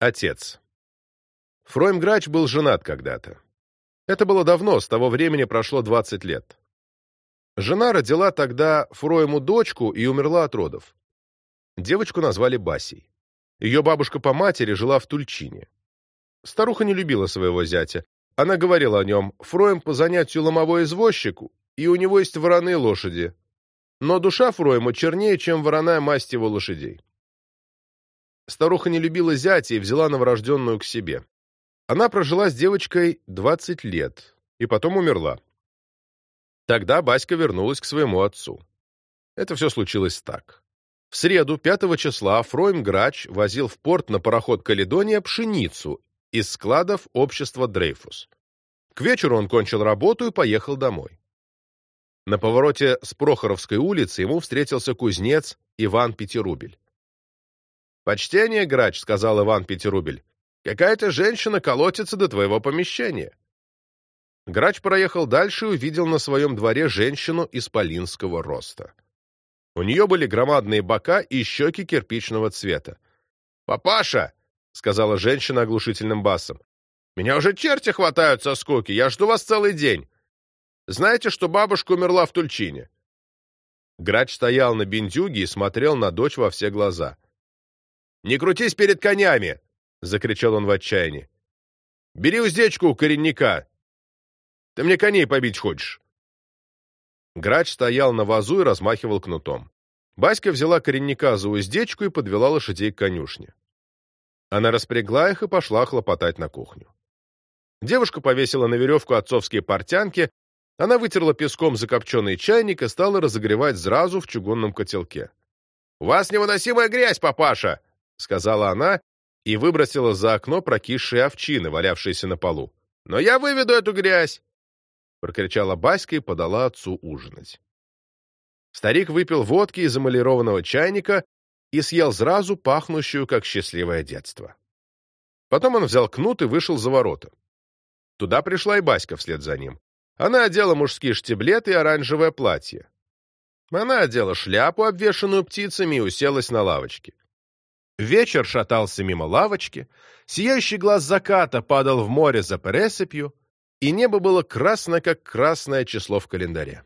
Отец. Фройм Грач был женат когда-то. Это было давно, с того времени прошло 20 лет. Жена родила тогда Фройму дочку и умерла от родов. Девочку назвали Басей. Ее бабушка по матери жила в Тульчине. Старуха не любила своего зятя. Она говорила о нем, Фроем по занятию ломовой извозчику, и у него есть вороные лошади. Но душа Фроема чернее, чем вороная масть его лошадей. Старуха не любила зятя и взяла новорожденную к себе. Она прожила с девочкой 20 лет и потом умерла. Тогда Баська вернулась к своему отцу. Это все случилось так. В среду, 5 числа, Фройм Грач возил в порт на пароход «Каледония» пшеницу из складов общества «Дрейфус». К вечеру он кончил работу и поехал домой. На повороте с Прохоровской улицы ему встретился кузнец Иван Пятирубель. «Почтение, грач», — сказал Иван Пятирубель. «Какая-то женщина колотится до твоего помещения». Грач проехал дальше и увидел на своем дворе женщину исполинского роста. У нее были громадные бока и щеки кирпичного цвета. «Папаша!» — сказала женщина оглушительным басом. «Меня уже черти хватают со скуки, я жду вас целый день. Знаете, что бабушка умерла в Тульчине?» Грач стоял на бендюге и смотрел на дочь во все глаза. «Не крутись перед конями!» — закричал он в отчаянии. «Бери уздечку у коренника. Ты мне коней побить хочешь?» Грач стоял на вазу и размахивал кнутом. Баська взяла коренника за уздечку и подвела лошадей к конюшне. Она распрягла их и пошла хлопотать на кухню. Девушка повесила на веревку отцовские портянки, она вытерла песком закопченный чайник и стала разогревать сразу в чугунном котелке. «У вас невыносимая грязь, папаша!» — сказала она и выбросила за окно прокисшие овчины, валявшиеся на полу. «Но я выведу эту грязь!» — прокричала Баська и подала отцу ужинать. Старик выпил водки из эмалированного чайника и съел сразу пахнущую, как счастливое детство. Потом он взял кнут и вышел за ворота. Туда пришла и Баська вслед за ним. Она одела мужские штиблеты и оранжевое платье. Она одела шляпу, обвешанную птицами, и уселась на лавочке. Вечер шатался мимо лавочки, сияющий глаз заката падал в море за пересыпью, и небо было красно, как красное число в календаре.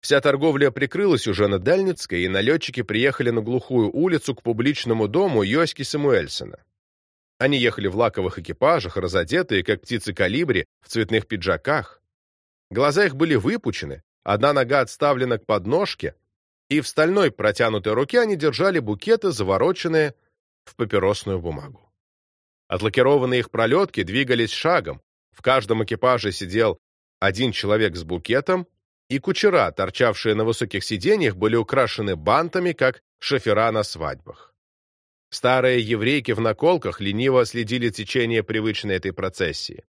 Вся торговля прикрылась уже на Дальницкой, и налетчики приехали на глухую улицу к публичному дому Йоськи Самуэльсона. Они ехали в лаковых экипажах, разодетые, как птицы калибри, в цветных пиджаках. Глаза их были выпучены, одна нога отставлена к подножке, и в стальной протянутой руке они держали букеты, завороченные в папиросную бумагу. Отлакированные их пролетки двигались шагом, в каждом экипаже сидел один человек с букетом, и кучера, торчавшие на высоких сиденьях, были украшены бантами, как шофера на свадьбах. Старые еврейки в наколках лениво следили течение привычной этой процессии.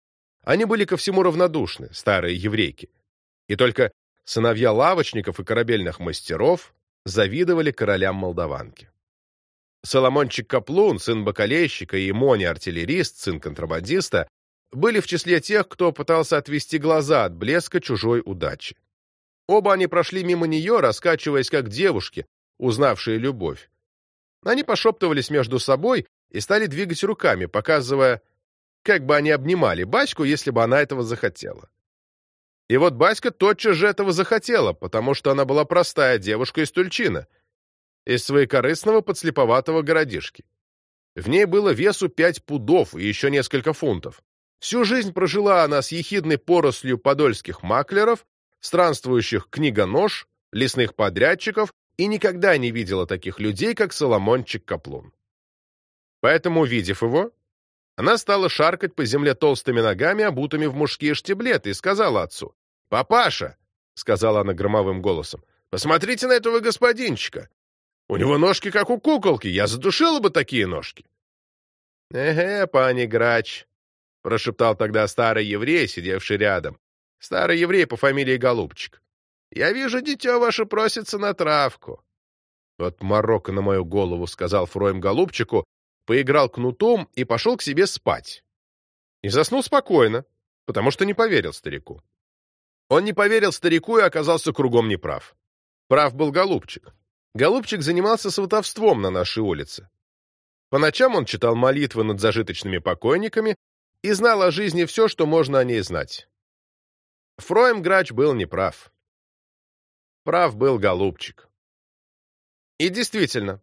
Они были ко всему равнодушны, старые еврейки. И только сыновья лавочников и корабельных мастеров завидовали королям Молдаванки. Соломончик Каплун, сын бакалейщика, и Мони, артиллерист, сын контрабандиста, были в числе тех, кто пытался отвести глаза от блеска чужой удачи. Оба они прошли мимо нее, раскачиваясь как девушки, узнавшие любовь. Они пошептывались между собой и стали двигать руками, показывая, как бы они обнимали Баську, если бы она этого захотела. И вот Баська тотчас же этого захотела, потому что она была простая девушка из Тульчина, из своекорыстного подслеповатого городишки. В ней было весу пять пудов и еще несколько фунтов. Всю жизнь прожила она с ехидной порослью подольских маклеров, странствующих книгонож, лесных подрядчиков и никогда не видела таких людей, как Соломончик Каплун. Поэтому, увидев его, она стала шаркать по земле толстыми ногами, обутыми в мужские штиблеты, и сказала отцу, «Папаша!» — сказала она громовым голосом, «посмотрите на этого господинчика! У него ножки, как у куколки, я задушила бы такие ножки!» «Эге, пани Грач!» — прошептал тогда старый еврей, сидевший рядом. Старый еврей по фамилии Голубчик. Я вижу, дитя ваше просится на травку. Вот морока на мою голову, сказал Фроем Голубчику, поиграл кнутом и пошел к себе спать. И заснул спокойно, потому что не поверил старику. Он не поверил старику и оказался кругом неправ. Прав был Голубчик. Голубчик занимался сватовством на нашей улице. По ночам он читал молитвы над зажиточными покойниками и знал о жизни все, что можно о ней знать. Фроем Грач был неправ. Прав был голубчик. И действительно,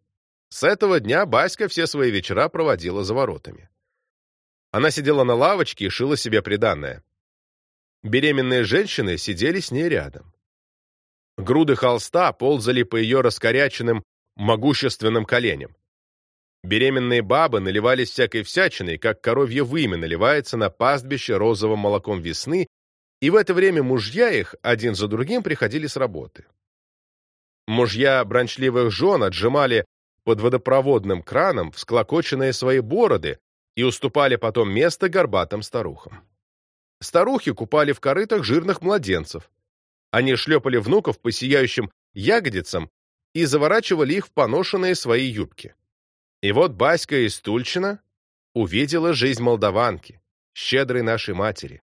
с этого дня Баська все свои вечера проводила за воротами. Она сидела на лавочке и шила себе приданное. Беременные женщины сидели с ней рядом. Груды холста ползали по ее раскоряченным, могущественным коленям. Беременные бабы наливались всякой всячиной, как коровье вымя наливается на пастбище розовым молоком весны, и в это время мужья их один за другим приходили с работы. Мужья брончливых жен отжимали под водопроводным краном всклокоченные свои бороды и уступали потом место горбатым старухам. Старухи купали в корытах жирных младенцев. Они шлепали внуков по сияющим ягодицам и заворачивали их в поношенные свои юбки. И вот Баська из Тульчина увидела жизнь молдаванки, щедрой нашей матери.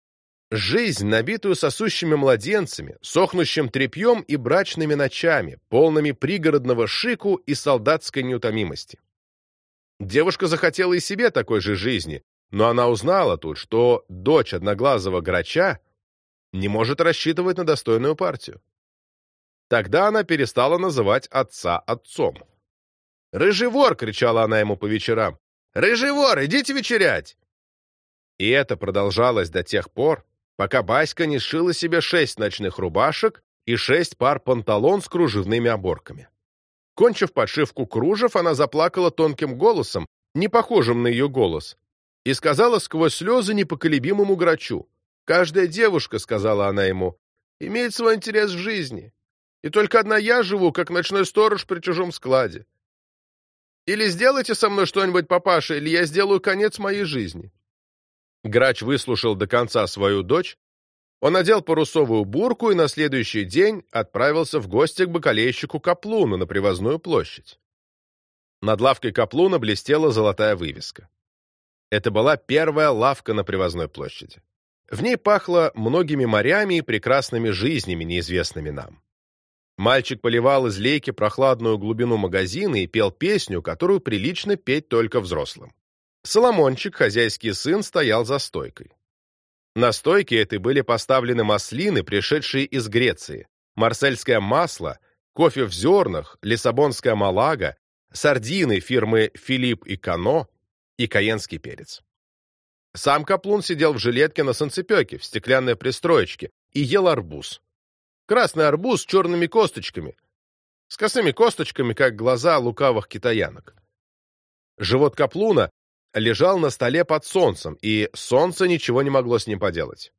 Жизнь, набитую сосущими младенцами, сохнущим тряпьем и брачными ночами, полными пригородного шику и солдатской неутомимости. Девушка захотела и себе такой же жизни, но она узнала тут, что дочь одноглазого грача не может рассчитывать на достойную партию. Тогда она перестала называть отца отцом. «Рыжий вор!» — кричала она ему по вечерам. «Рыжий вор, идите вечерять!» И это продолжалось до тех пор, пока Баська не сшила себе шесть ночных рубашек и шесть пар панталон с кружевными оборками. Кончив подшивку кружев, она заплакала тонким голосом, не похожим на ее голос, и сказала сквозь слезы непоколебимому грачу. «Каждая девушка, — сказала она ему, — имеет свой интерес в жизни, и только одна я живу, как ночной сторож при чужом складе. Или сделайте со мной что-нибудь, папаша, или я сделаю конец моей жизни». Грач выслушал до конца свою дочь, он надел парусовую бурку и на следующий день отправился в гости к бакалейщику Каплуну на Привозную площадь. Над лавкой Каплуна блестела золотая вывеска. Это была первая лавка на Привозной площади. В ней пахло многими морями и прекрасными жизнями, неизвестными нам. Мальчик поливал из лейки прохладную глубину магазина и пел песню, которую прилично петь только взрослым. Соломончик, хозяйский сын, стоял за стойкой. На стойке этой были поставлены маслины, пришедшие из Греции, марсельское масло, кофе в зернах, лиссабонская малага, сардины фирмы «Филипп и Кано» и каенский перец. Сам Каплун сидел в жилетке на санцепёке, в стеклянной пристроечке, и ел арбуз. Красный арбуз с черными косточками, с косыми косточками, как глаза лукавых китаянок. Живот Каплуна лежал на столе под солнцем, и солнце ничего не могло с ним поделать.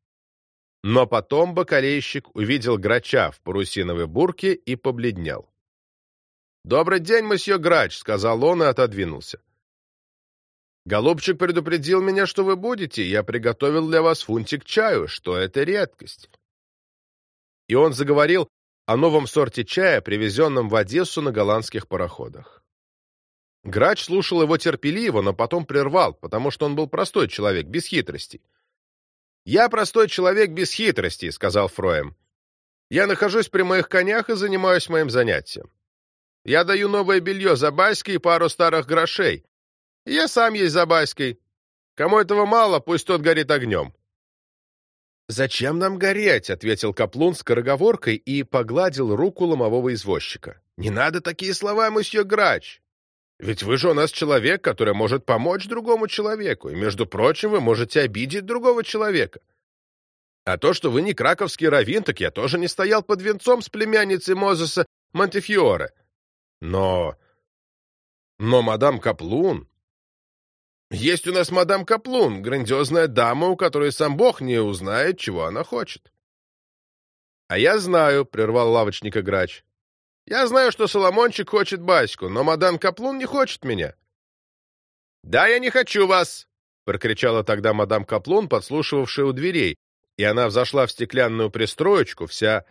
Но потом бакалейщик увидел грача в парусиновой бурке и побледнел. «Добрый день, месье Грач», — сказал он и отодвинулся. «Голубчик предупредил меня, что вы будете, я приготовил для вас фунтик чаю, что это редкость». И он заговорил о новом сорте чая, привезенном в Одессу на голландских пароходах. Грач слушал его терпеливо, но потом прервал, потому что он был простой человек, без хитростей. «Я простой человек без хитростей», — сказал Фроем. «Я нахожусь при моих конях и занимаюсь моим занятием. Я даю новое белье за Баськой и пару старых грошей. Я сам есть за Баськой. Кому этого мало, пусть тот горит огнем». «Зачем нам гореть?» — ответил Каплун скороговоркой и погладил руку ломового извозчика. «Не надо такие слова, мосье Грач. Ведь вы же у нас человек, который может помочь другому человеку, и, между прочим, вы можете обидеть другого человека. А то, что вы не краковский раввин, так я тоже не стоял под венцом с племянницей Мозеса Монтефьоре. Но... Но мадам Каплун... Есть у нас мадам Каплун, грандиозная дама, у которой сам Бог не узнает, чего она хочет. — А я знаю, — прервал лавочника грач. Я знаю, что Соломончик хочет Баську, но мадам Каплун не хочет меня. «Да, я не хочу вас!» — прокричала тогда мадам Каплун, подслушивавшая у дверей, и она взошла в стеклянную пристроечку, вся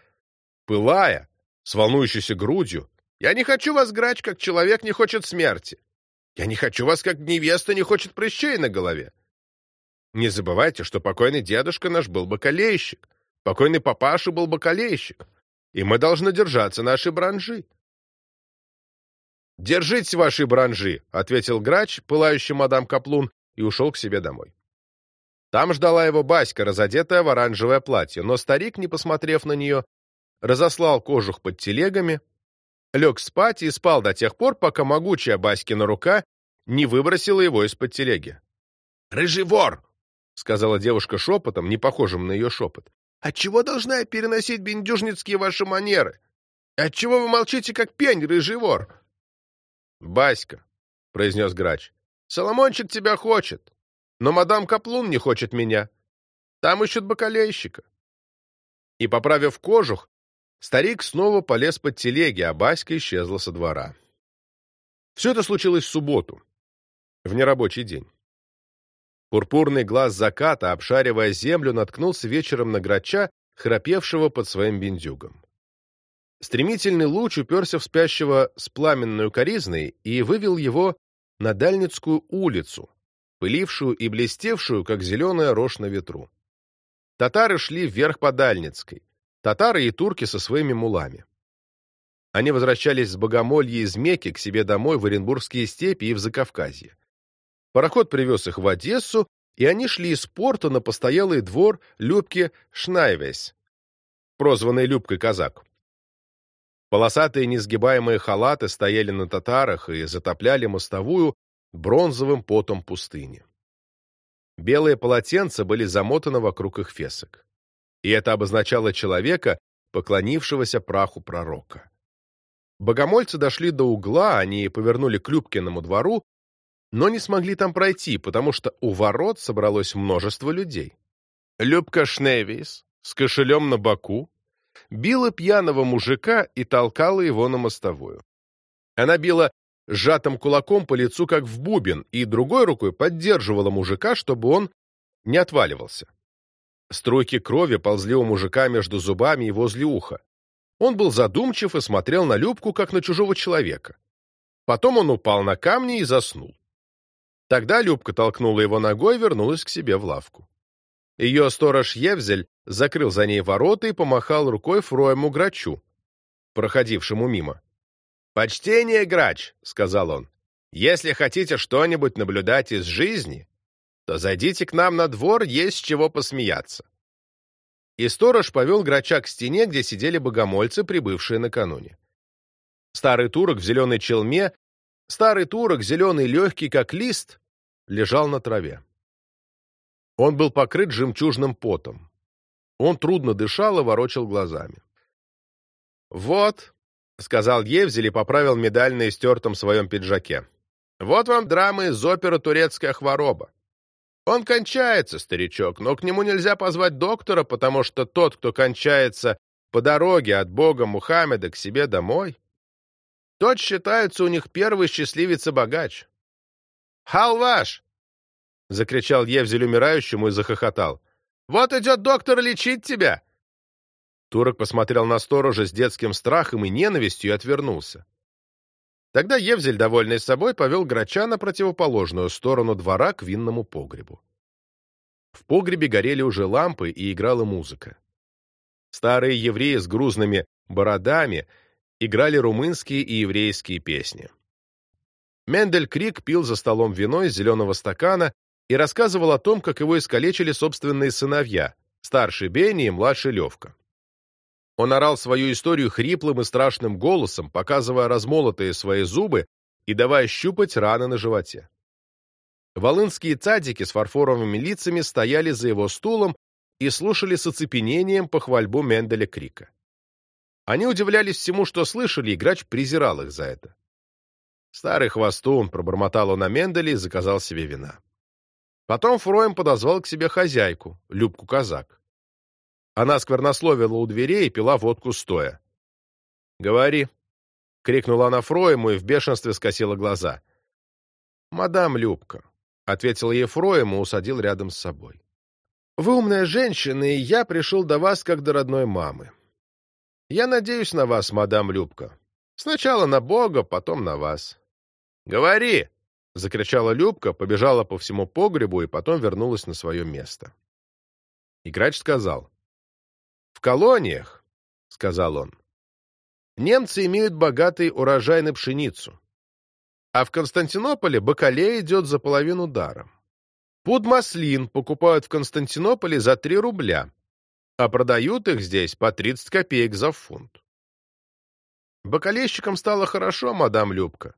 пылая, с волнующейся грудью. «Я не хочу вас, грач, как человек не хочет смерти. Я не хочу вас, как невеста не хочет прыщей на голове. Не забывайте, что покойный дедушка наш был бакалейщик, покойный папаша был бакалейщик, и мы должны держаться нашей бранжи. «Держитесь ваши бранжи», — ответил грач, пылающий мадам Каплун, и ушел к себе домой. Там ждала его Баська, разодетая в оранжевое платье, но старик, не посмотрев на нее, разослал кожух под телегами, лег спать и спал до тех пор, пока могучая Баськина рука не выбросила его из-под телеги. «Рыжий вор!» — сказала девушка шепотом, не похожим на ее шепот. «Отчего должна я переносить бендюжницкие ваши манеры? Отчего вы молчите, как пень, рыжий вор?» «Баська», — произнес грач, — «Соломончик тебя хочет, но мадам Каплун не хочет меня. Там ищут бакалейщика». И, поправив кожух, старик снова полез под телеги, а Баська исчезла со двора. Все это случилось в субботу, в нерабочий день. Пурпурный глаз заката, обшаривая землю, наткнулся вечером на грача, храпевшего под своим бендюгом. Стремительный луч уперся в спящего с пламенной коризной и вывел его на Дальницкую улицу, пылившую и блестевшую, как зеленая рожь на ветру. Татары шли вверх по Дальницкой, татары и турки со своими мулами. Они возвращались с Богомолья из Мекки к себе домой в Оренбургские степи и в Закавказье. Пароход привез их в Одессу, и они шли из порта на постоялый двор Любки Шнайвес, прозванный Любкой Казак. Полосатые несгибаемые халаты стояли на татарах и затопляли мостовую бронзовым потом пустыни. Белые полотенца были замотаны вокруг их фесок. И это обозначало человека, поклонившегося праху пророка. Богомольцы дошли до угла, они повернули к Любкиному двору но не смогли там пройти, потому что у ворот собралось множество людей. Любка Шневис с кошелем на боку била пьяного мужика и толкала его на мостовую. Она била сжатым кулаком по лицу, как в бубен, и другой рукой поддерживала мужика, чтобы он не отваливался. Струйки крови ползли у мужика между зубами и возле уха. Он был задумчив и смотрел на Любку, как на чужого человека. Потом он упал на камни и заснул. Тогда Любка толкнула его ногой и вернулась к себе в лавку. Ее сторож Евзель закрыл за ней ворота и помахал рукой Фроему Грачу, проходившему мимо. «Почтение, Грач!» — сказал он. «Если хотите что-нибудь наблюдать из жизни, то зайдите к нам на двор, есть с чего посмеяться». И сторож повел Грача к стене, где сидели богомольцы, прибывшие накануне. Старый турок в зеленой челме Старый турок, зеленый, легкий, как лист, лежал на траве. Он был покрыт жемчужным потом. Он трудно дышал и ворочал глазами. «Вот», — сказал Евзель и поправил медаль на истертом своем пиджаке, «вот вам драма из оперы «Турецкая хвороба». Он кончается, старичок, но к нему нельзя позвать доктора, потому что тот, кто кончается по дороге от бога Мухаммеда к себе домой, тот считается у них первый счастливец и богач. «Халваш!» — закричал Евзель умирающему и захохотал. «Вот идет доктор лечить тебя!» Турок посмотрел на сторожа с детским страхом и ненавистью и отвернулся. Тогда Евзель, довольный собой, повел грача на противоположную сторону двора к винному погребу. В погребе горели уже лампы и играла музыка. Старые евреи с грузными бородами — играли румынские и еврейские песни. Мендель Крик пил за столом вино из зеленого стакана и рассказывал о том, как его искалечили собственные сыновья, старший Бенни и младший Левка. Он орал свою историю хриплым и страшным голосом, показывая размолотые свои зубы и давая щупать раны на животе. Волынские цадики с фарфоровыми лицами стояли за его стулом и слушали с оцепенением похвальбу Менделя Крика. Они удивлялись всему, что слышали, и грач презирал их за это. Старый хвостун пробормотал он на Менделе и заказал себе вина. Потом Фроем подозвал к себе хозяйку, Любку Казак. Она сквернословила у дверей и пила водку стоя. «Говори», — крикнула она Фроему и в бешенстве скосила глаза. «Мадам Любка», — ответил ей Фроем и усадил рядом с собой. «Вы умная женщина, и я пришел до вас как до родной мамы. Я надеюсь на вас, мадам Любка. Сначала на Бога, потом на вас. Говори! — закричала Любка, побежала по всему погребу и потом вернулась на свое место. И грач сказал. «В колониях, — сказал он, — немцы имеют богатый урожай на пшеницу. а в Константинополе бакалея идет за половину даром. Пуд маслин покупают в Константинополе за 3 рубля, а продают их здесь по 30 копеек за фунт. Бакалейщикам стало хорошо, мадам Любка.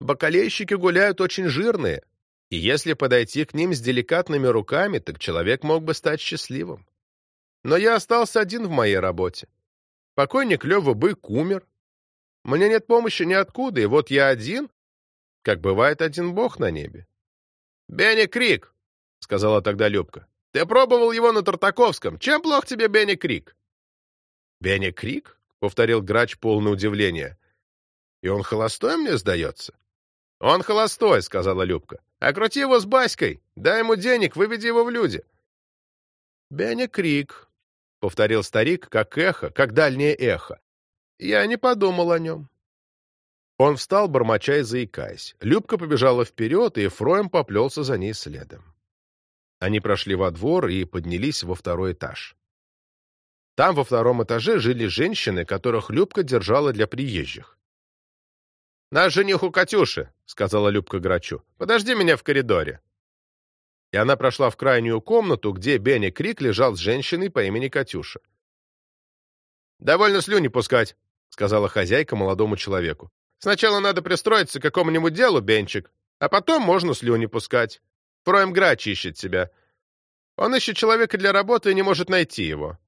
Бакалейщики гуляют очень жирные, и если подойти к ним с деликатными руками, так человек мог бы стать счастливым. Но я остался один в моей работе. Покойник Лёва Бык умер. Мне нет помощи ниоткуда, и вот я один, как бывает один бог на небе. «Бенни Крик!» — сказала тогда Любка. «Ты пробовал его на Тартаковском. Чем плох тебе Бенни Крик?» «Бенни Крик?» — повторил грач полное удивление. «И он холостой мне сдается?» «Он холостой», — сказала Любка. «Окрути его с Баськой, дай ему денег, выведи его в люди». «Беня Крик», — повторил старик, как эхо, как дальнее эхо. «Я не подумал о нем». Он встал, бормоча и заикаясь. Любка побежала вперед, и Фроем поплелся за ней следом. Они прошли во двор и поднялись во второй этаж. Там, во втором этаже, жили женщины, которых Любка держала для приезжих. «Наш жених у Катюши», — сказала Любка Грачу. «Подожди меня в коридоре». И она прошла в крайнюю комнату, где Бенни Крик лежал с женщиной по имени Катюша. «Довольно слюни пускать», — сказала хозяйка молодому человеку. «Сначала надо пристроиться к какому-нибудь делу, Бенчик, а потом можно слюни пускать. Фроем Грач ищет себя. Он ищет человека для работы и не может найти его».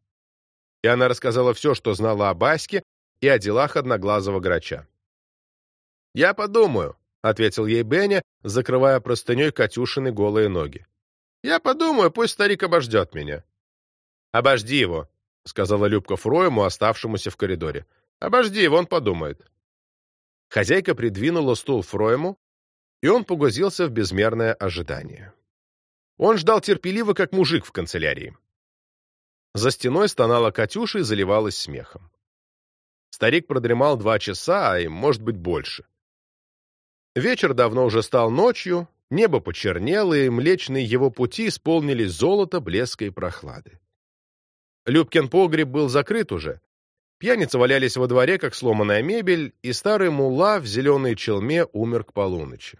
И она рассказала все, что знала о Баске и о делах одноглазого Грача. «Я подумаю», — ответил ей Беня, закрывая простыней Катюшины голые ноги. «Я подумаю, пусть старик обождет меня». «Обожди его», — сказала Любка Фроему, оставшемуся в коридоре. «Обожди его, он подумает». Хозяйка придвинула стул Фроему, и он погрузился в безмерное ожидание. Он ждал терпеливо, как мужик в канцелярии. За стеной стонала Катюша и заливалась смехом. Старик продремал два часа, а и, может быть, больше. Вечер давно уже стал ночью, небо почернело, и млечные его пути исполнились золота, блеска и прохлады. Любкин погреб был закрыт уже. Пьяницы валялись во дворе, как сломанная мебель, и старый мулла в зеленой челме умер к полуночи.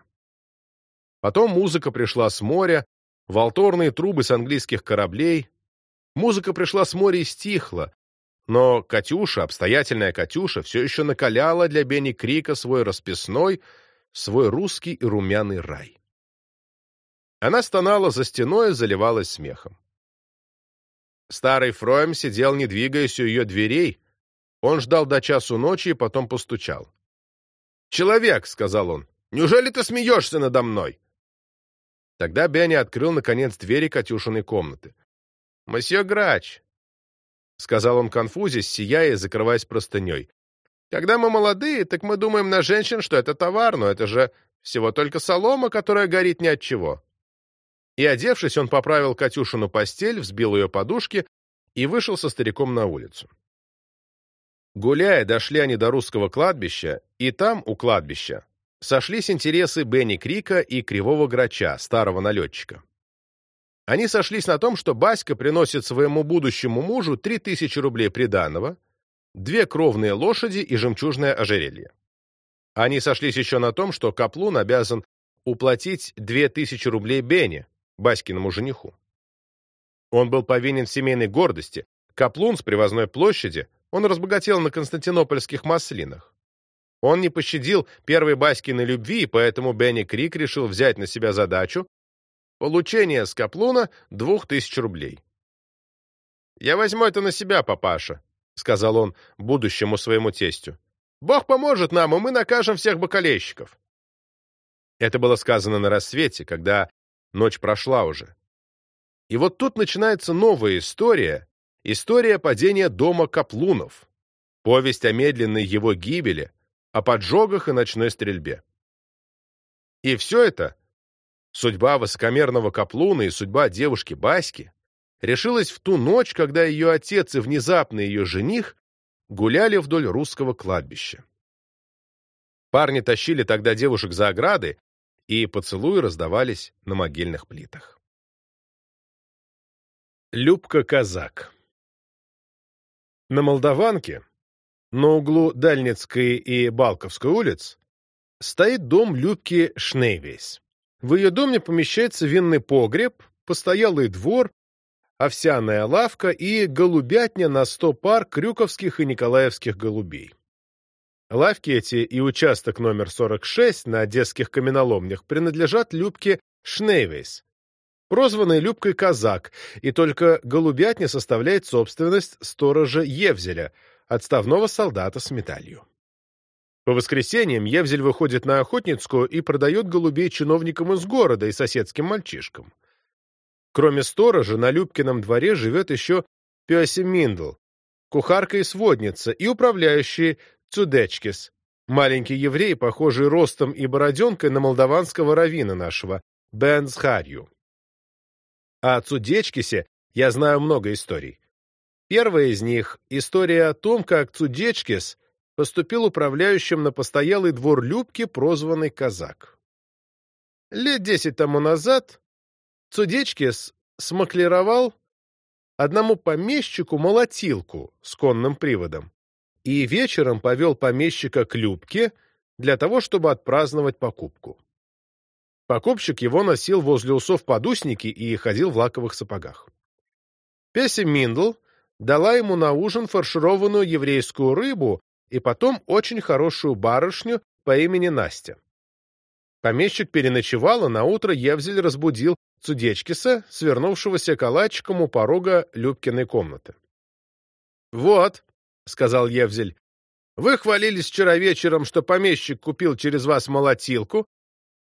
Потом музыка пришла с моря, волторные трубы с английских кораблей. Музыка пришла с моря и стихла, но Катюша, обстоятельная Катюша, все еще накаляла для Бенни Крика свой расписной, свой русский и румяный рай. Она стонала за стеной и заливалась смехом. Старый Фроем сидел, не двигаясь у ее дверей. Он ждал до часу ночи и потом постучал. «Человек», — сказал он, — «неужели ты смеешься надо мной?» Тогда Бенни открыл, наконец, двери Катюшиной комнаты. «Мосье Грач», — сказал он конфузясь, сияя и закрываясь простыней, когда мы молодые, так мы думаем на женщин, что это товар, но это же всего только солома, которая горит ни от чего. И, одевшись, он поправил Катюшину постель, взбил ее подушки и вышел со стариком на улицу. Гуляя, дошли они до русского кладбища, и там, у кладбища, сошлись интересы Бенни Крика и Кривого Грача, старого налетчика. Они сошлись на том, что Баська приносит своему будущему мужу три тысячи рублей приданого, две кровные лошади и жемчужное ожерелье. Они сошлись еще на том, что Каплун обязан уплатить две тысячи рублей Бене, Баськиному жениху. Он был повинен в семейной гордости. Каплун с привозной площади, он разбогател на константинопольских маслинах. Он не пощадил первой Баськиной любви, и поэтому Бенни Крик решил взять на себя задачу получения с Каплуна двух тысяч рублей. «Я возьму это на себя, папаша», — сказал он будущему своему тестю. «Бог поможет нам, и мы накажем всех бокалейщиков». Это было сказано на рассвете, когда ночь прошла уже. И вот тут начинается новая история, история падения дома Каплунов, повесть о медленной его гибели, о поджогах и ночной стрельбе. И все это, судьба высокомерного Каплуна и судьба девушки Баськи, решилась в ту ночь, когда ее отец и внезапно ее жених гуляли вдоль русского кладбища. Парни тащили тогда девушек за ограды, и поцелуи раздавались на могильных плитах. Любка-казак На Молдаванке, на углу Дальницкой и Балковской улиц, стоит дом Любки Шнейвейс. В ее доме помещается винный погреб, постоялый двор, овсяная лавка и голубятня на сто пар крюковских и николаевских голубей. Лавки эти и участок номер 46 на одесских каменоломнях принадлежат Любке Шнейвейс, прозванной Любкой Казак, и только голубятня составляет собственность сторожа Евзеля, отставного солдата с медалью. По воскресеньям Евзель выходит на Охотницкую и продает голубей чиновникам из города и соседским мальчишкам. Кроме сторожа, на Любкином дворе живет еще Пёси Миндл, кухарка и сводница, и управляющий Цудечкис, маленький еврей, похожий ростом и бороденкой на молдаванского равина нашего, Бензхарью. О Цудечкисе я знаю много историй. Первая из них — история о том, как Цудечкис поступил управляющим на постоялый двор Любки, прозванный Казак. Лет десять тому назад Цудечкис смаклировал одному помещику молотилку с конным приводом и вечером повел помещика к Любке для того, чтобы отпраздновать покупку. Покупщик его носил возле усов подусники и ходил в лаковых сапогах. Песя Миндл дала ему на ужин фаршированную еврейскую рыбу и потом очень хорошую барышню по имени Настя. Помещик переночевал, а наутро Евзель разбудил Цудечкиса, свернувшегося калачиком у порога Любкиной комнаты. — Вот, — сказал Евзель, — вы хвалились вчера вечером, что помещик купил через вас молотилку,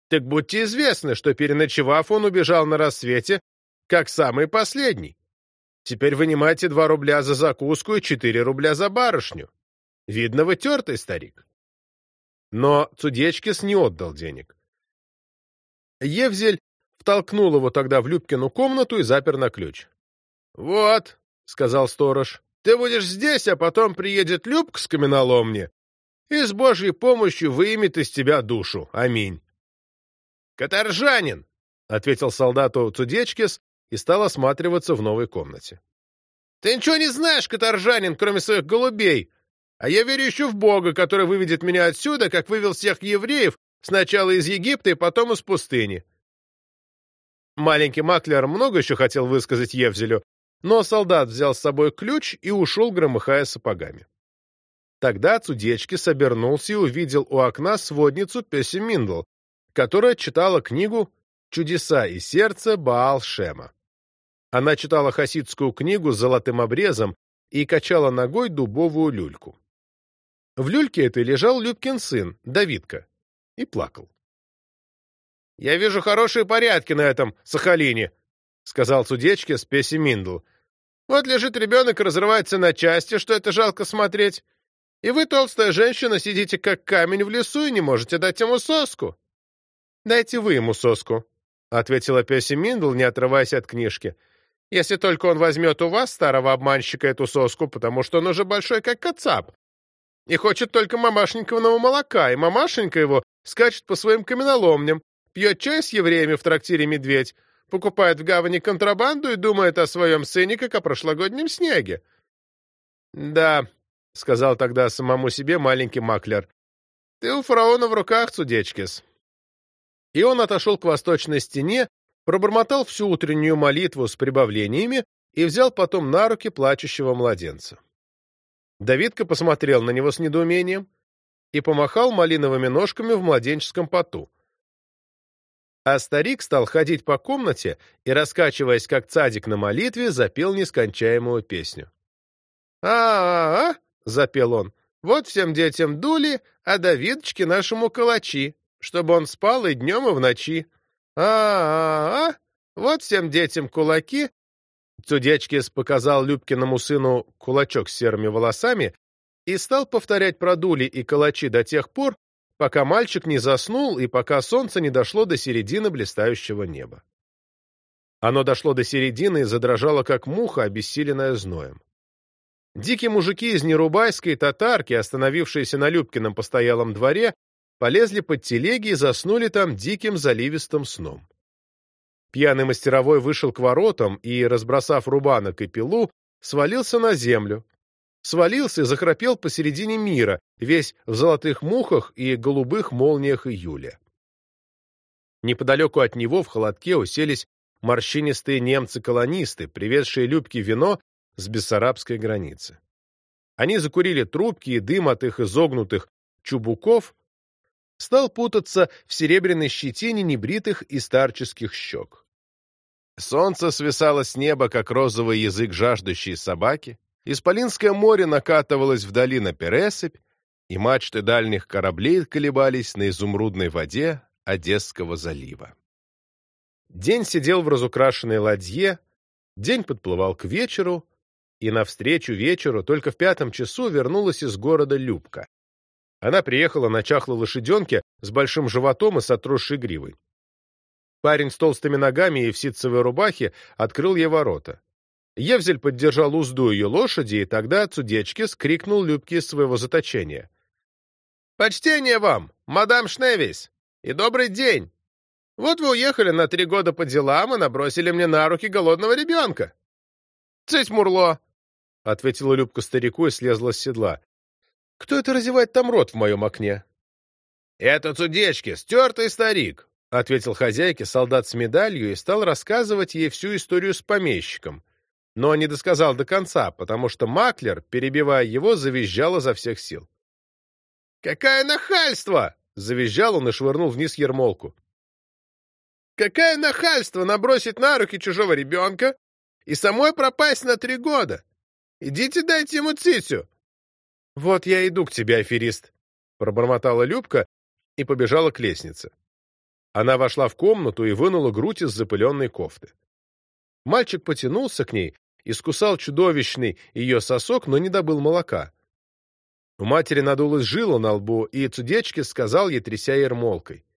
так будьте известны, что, переночевав, он убежал на рассвете, как самый последний. Теперь вынимайте два рубля за закуску и четыре рубля за барышню. Видно, вы тертый старик. Но Цудечкис не отдал денег. Евзель втолкнул его тогда в Любкину комнату и запер на ключ. — Вот, — сказал сторож, — ты будешь здесь, а потом приедет Любка с каменоломни и с Божьей помощью выимет из тебя душу. Аминь. — Каторжанин, — ответил солдату Цудечкис и стал осматриваться в новой комнате. — Ты ничего не знаешь, каторжанин, кроме своих голубей, а я верю еще в Бога, который выведет меня отсюда, как вывел всех евреев Сначала из Египта и потом из пустыни. Маленький маклер много еще хотел высказать Евзелю, но солдат взял с собой ключ и ушел, громыхая сапогами. Тогда Цудечки собернулся и увидел у окна сводницу Песи Миндл, которая читала книгу «Чудеса и сердце Баал-Шема». Она читала хасидскую книгу с золотым обрезом и качала ногой дубовую люльку. В люльке этой лежал Любкин сын, Давидка и плакал. — Я вижу хорошие порядки на этом Сахалине, — сказал Судечке Спеси Миндл. — Вот лежит ребенок и разрывается на части, что это жалко смотреть. И вы, толстая женщина, сидите как камень в лесу и не можете дать ему соску. — Дайте вы ему соску, — ответила Песи Миндл, не отрываясь от книжки. — Если только он возьмет у вас, старого обманщика, эту соску, потому что он уже большой, как кацап, и хочет только мамашенькиного молока, и мамашенька его скачет по своим каменоломням, пьет чай с евреями в трактире «Медведь», покупает в гавани контрабанду и думает о своем сыне, как о прошлогоднем снеге. «Да», — сказал тогда самому себе маленький маклер, — «ты у фараона в руках, Цудечкис». И он отошел к восточной стене, пробормотал всю утреннюю молитву с прибавлениями и взял потом на руки плачущего младенца. Давидка посмотрел на него с недоумением, и помахал малиновыми ножками в младенческом поту. А старик стал ходить по комнате и, раскачиваясь как цадик на молитве, запел нескончаемую песню. «А-а-а!» — запел он. «Вот всем детям дули, а Давидочке нашему калачи, чтобы он спал и днем, и в ночи. А-а-а! Вот всем детям кулаки!» Цудечкис показал Любкиному сыну кулачок с серыми волосами и стал повторять про дули и калачи до тех пор, пока мальчик не заснул и пока солнце не дошло до середины блистающего неба. Оно дошло до середины и задрожало, как муха, обессиленная зноем. Дикие мужики из Нерубайской татарки, остановившиеся на Любкином постоялом дворе, полезли под телеги и заснули там диким заливистым сном. Пьяный мастеровой вышел к воротам и, разбросав рубанок и пилу, свалился на землю, свалился и захрапел посередине мира, весь в золотых мухах и голубых молниях июля. Неподалеку от него в холодке уселись морщинистые немцы-колонисты, привезшие Любке вино с бессарабской границы. Они закурили трубки, и дым от их изогнутых чубуков стал путаться в серебряной щетине небритых и старческих щек. Солнце свисало с неба, как розовый язык жаждущей собаки, Исполинское море накатывалось вдали на пересыпь, и мачты дальних кораблей колебались на изумрудной воде Одесского залива. День сидел в разукрашенной ладье, день подплывал к вечеру, и навстречу вечеру только в пятом часу вернулась из города Любка. Она приехала на чахлой лошаденке с большим животом и с отросшей гривой. Парень с толстыми ногами и в ситцевой рубахе открыл ей ворота. Евзель поддержал узду ее лошади, и тогда Цудечкис крикнул Любке из своего заточения. «Почтение вам, мадам Шневис, и добрый день! Вот вы уехали на три года по делам и набросили мне на руки голодного ребенка!» «Цыть, Мурло!» — ответила Любка старику и слезла с седла. «Кто это разевает там рот в моем окне?» «Это Цудечки, стертый старик», — ответил хозяйке солдат с медалью и стал рассказывать ей всю историю с помещиком. Но не досказал до конца, потому что Маклер, перебивая его, завизжал изо всех сил. «Какое нахальство!» — завизжал он и швырнул вниз ермолку. «Какое нахальство набросить на руки чужого ребенка и самой пропасть на три года! Идите дайте ему цицю!» «Вот я иду к тебе, аферист!» — пробормотала Любка и побежала к лестнице. Она вошла в комнату и вынула грудь из запыленной кофты. Мальчик потянулся к ней, искусал чудовищный ее сосок, но не добыл молока. У матери надулась жила на лбу, и Цудечки сказал ей, тряся ермолкой.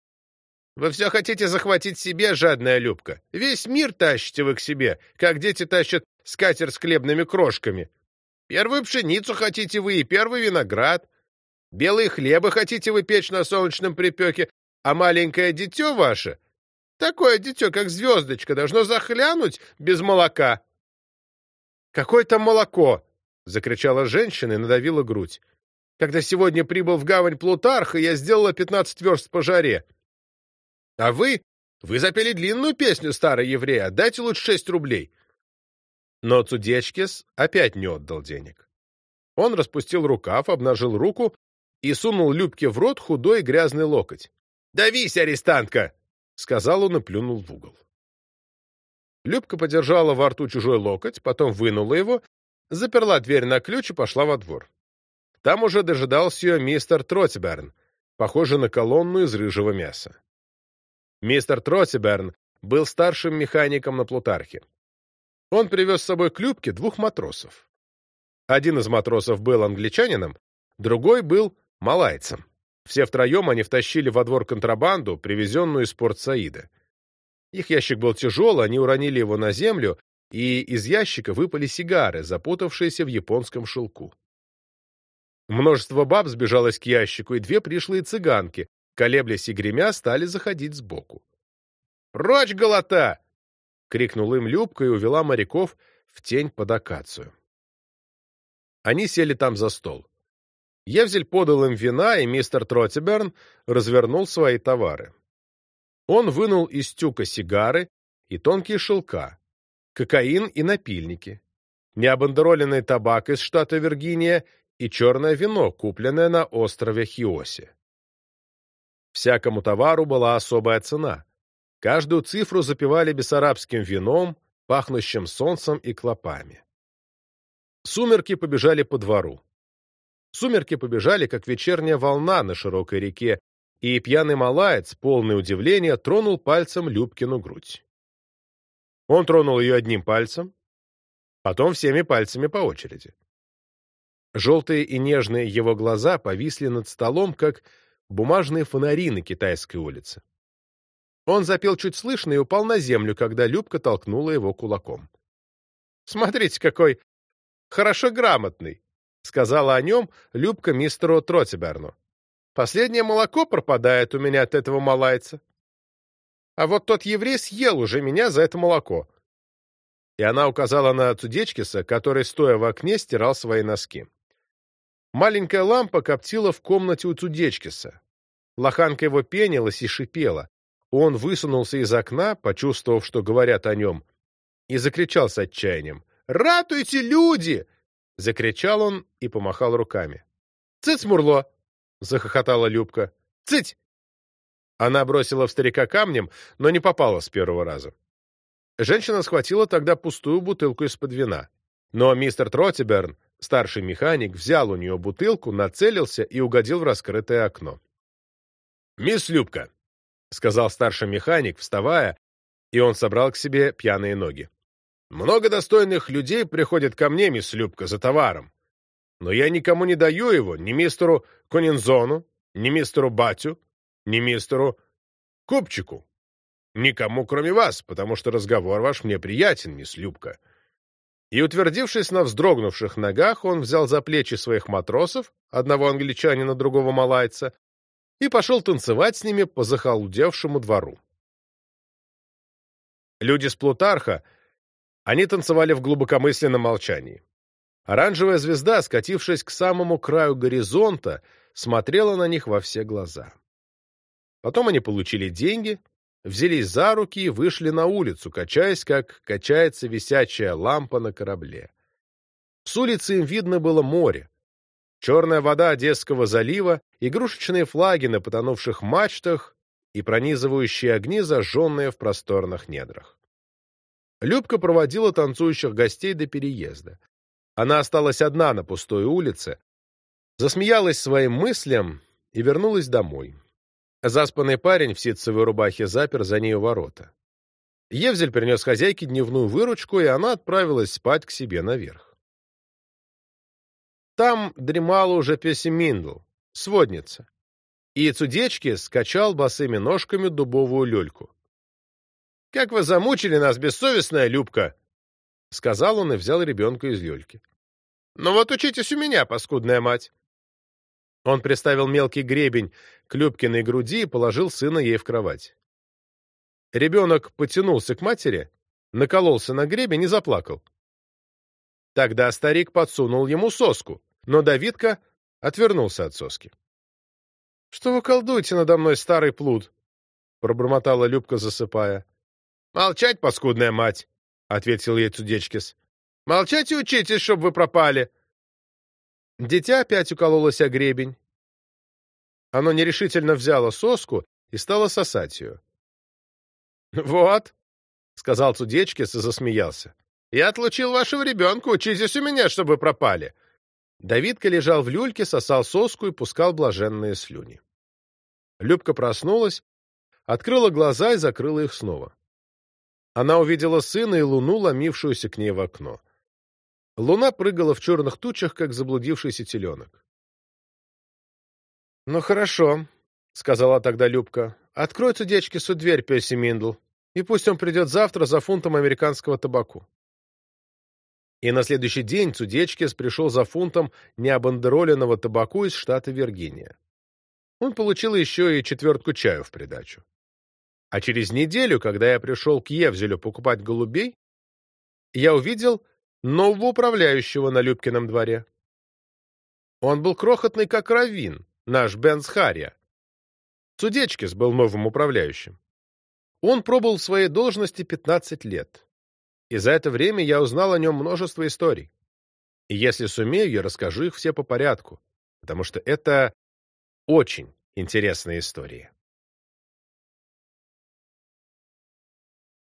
«Вы все хотите захватить себе, жадная Любка. Весь мир тащите вы к себе, как дети тащат скатер с хлебными крошками. Первую пшеницу хотите вы и первый виноград. Белые хлебы хотите вы печь на солнечном припеке, а маленькое дитё ваше, такое дитё, как звездочка, должно захлянуть без молока. «Какое там молоко!» — закричала женщина и надавила грудь. «Когда сегодня прибыл в гавань Плутарха, я сделала пятнадцать верст по жаре. А вы? Вы запели длинную песню, старый еврей, отдайте лучше шесть рублей». Но Цудечкис опять не отдал денег. Он распустил рукав, обнажил руку и сунул Любке в рот худой грязный локоть. «Давись, арестантка!» — сказал он и плюнул в угол. Любка подержала во рту чужой локоть, потом вынула его, заперла дверь на ключ и пошла во двор. Там уже дожидался ее мистер Тротиберн, похожий на колонну из рыжего мяса. Мистер Тротиберн был старшим механиком на Плутархе. Он привез с собой к Любке двух матросов. Один из матросов был англичанином, другой был малайцем. Все втроем они втащили во двор контрабанду, привезенную из Порт-Саида. Их ящик был тяжел, они уронили его на землю, и из ящика выпали сигары, запутавшиеся в японском шелку. Множество баб сбежалось к ящику, и две пришлые цыганки, колеблясь и гремя, стали заходить сбоку. «Прочь, голота!» — крикнул им Любка и увела моряков в тень под акацию. Они сели там за стол. Евзель подал им вина, и мистер Тротиберн развернул свои товары. Он вынул из тюка сигары и тонкие шелка, кокаин и напильники, необандероленный табак из штата Виргиния и черное вино, купленное на острове Хиосе. Всякому товару была особая цена. Каждую цифру запивали бессарабским вином, пахнущим солнцем и клопами. Сумерки побежали по двору. Сумерки побежали, как вечерняя волна на широкой реке, и пьяный малаец, полный удивления, тронул пальцем Любкину грудь. Он тронул ее одним пальцем, потом всеми пальцами по очереди. Желтые и нежные его глаза повисли над столом, как бумажные фонари на китайской улице. Он запел чуть слышно и упал на землю, когда Любка толкнула его кулаком. «Смотрите, какой хорошо грамотный!» — сказала о нем Любка мистеру Тротиберну. Последнее молоко пропадает у меня от этого малайца. А вот тот еврей съел уже меня за это молоко. И она указала на Цудечкиса, который, стоя в окне, стирал свои носки. Маленькая лампа коптила в комнате у Цудечкиса. Лоханка его пенилась и шипела. Он высунулся из окна, почувствовав, что говорят о нем, и закричал с отчаянием. «Ратуйте, люди!» — закричал он и помахал руками. «Цыц, Мурло!» — захохотала Любка. «Цыть!» Она бросила в старика камнем, но не попала с первого раза. Женщина схватила тогда пустую бутылку из-под вина. Но мистер Тротиберн, старший механик, взял у нее бутылку, нацелился и угодил в раскрытое окно. «Мисс Любка», — сказал старший механик, вставая, и он собрал к себе пьяные ноги. Много достойных людей приходят ко мне, мисс Любка, за товаром. Но я никому не даю его, ни мистеру Конинзону, ни мистеру Батю, ни мистеру Купчику. Никому, кроме вас, потому что разговор ваш мне приятен, мисс Любка. И, утвердившись на вздрогнувших ногах, он взял за плечи своих матросов, одного англичанина, другого малайца, и пошел танцевать с ними по захолудевшему двору. Люди с Плутарха — они танцевали в глубокомысленном молчании. Оранжевая звезда, скатившись к самому краю горизонта, смотрела на них во все глаза. Потом они получили деньги, взялись за руки и вышли на улицу, качаясь, как качается висячая лампа на корабле. С улицы им видно было море. Черная вода Одесского залива, игрушечные флаги на потонувших мачтах и пронизывающие огни, зажженные в просторных недрах. Любка проводила танцующих гостей до переезда. Она осталась одна на пустой улице, засмеялась своим мыслям и вернулась домой. Заспанный парень в ситцевой рубахе запер за нею ворота. Евзель принес хозяйке дневную выручку, и она отправилась спать к себе наверх. Там дремала уже Песиминдл, сводница, и Цудечки скачал босыми ножками дубовую люльку. Как вы замучили нас, бессовестная Любка!» — сказал он и взял ребенка из люльки. «Ну вот учитесь у меня, паскудная мать!» Он приставил мелкий гребень к Любкиной груди и положил сына ей в кровать. Ребенок потянулся к матери, накололся на гребень и заплакал. Тогда старик подсунул ему соску, но Давидка отвернулся от соски. — Что вы колдуете надо мной, старый плут? — пробормотала Любка, засыпая. «Молчать, паскудная мать!» — ответил ей Цудечкис. «Молчать и учитесь, чтоб вы пропали!» Дитя опять укололось о гребень. Оно нерешительно взяло соску и стало сосать ее. «Вот», — сказал Цудечкис и засмеялся, — «я отлучил вашего ребенка, учитесь у меня, чтобы вы пропали». Давидка лежал в люльке, сосал соску и пускал блаженные слюни. Любка проснулась, открыла глаза и закрыла их снова. Она увидела сына и луну, ломившуюся к ней в окно. Луна прыгала в черных тучах, как заблудившийся теленок. — Ну хорошо, — сказала тогда Любка. — Открой Цудечкису дверь, пёси Миндл, и пусть он придет завтра за фунтом американского табаку. И на следующий день Цудечкис пришел за фунтом необандероленного табаку из штата Виргиния. Он получил еще и четвертку чаю в придачу. А через неделю, когда я пришел к Евзелю покупать голубей, я увидел нового управляющего на Любкином дворе. Он был крохотный, как раввин, наш Бенс Харья. Судечкис был новым управляющим. Он пробыл в своей должности 15 лет. И за это время я узнал о нем множество историй. И если сумею, я расскажу их все по порядку, потому что это очень интересные истории.